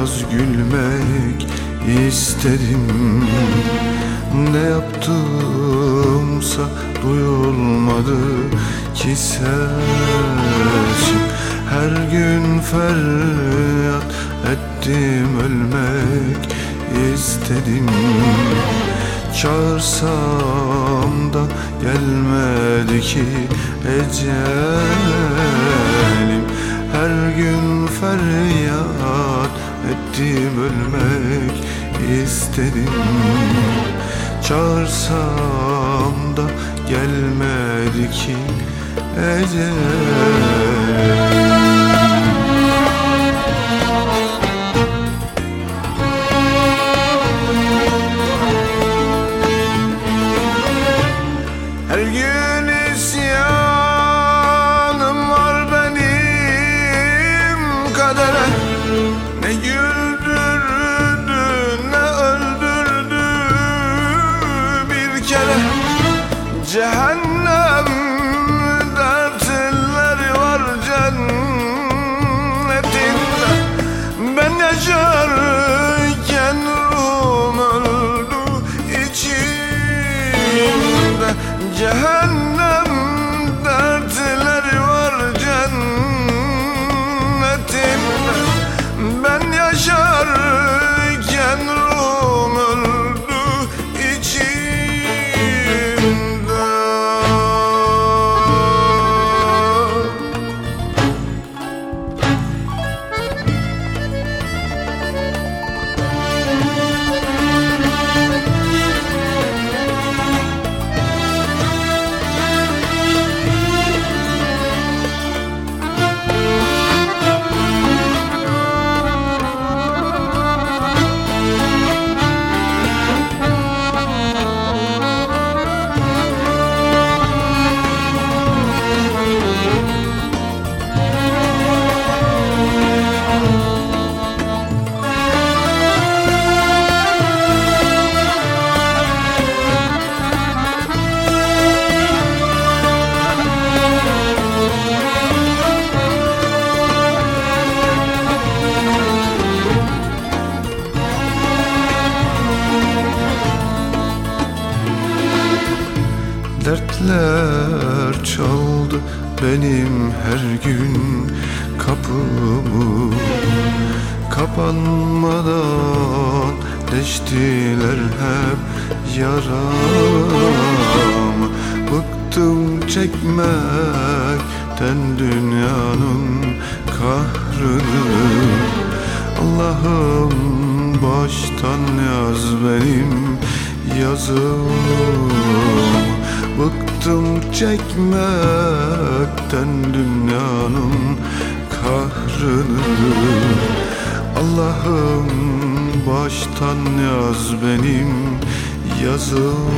Biraz gülmek istedim. Ne yaptımsa duyulmadı ki sesim. Her gün feryat ettim ölmek istedim. Çağırsam da gelmedi ki ecelim istedim. Çağırsam da gelmedi ki ecelim Cehennem Dertler çaldı benim her gün kapımı. Kapanmadan deştiler hep yaramı Bıktım çekmekten dünyanın kahrını. Allah'ım baştan yaz benim yazım Bıktım çekmekten dünyanın kahrını. Allah'ım baştan yaz benim yazım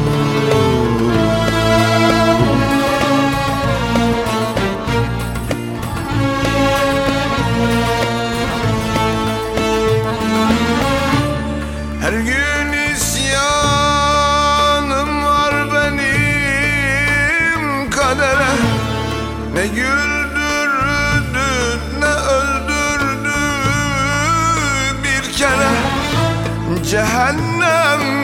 kadere Ne güldürdü ne öldürdü bir kere. Cehennem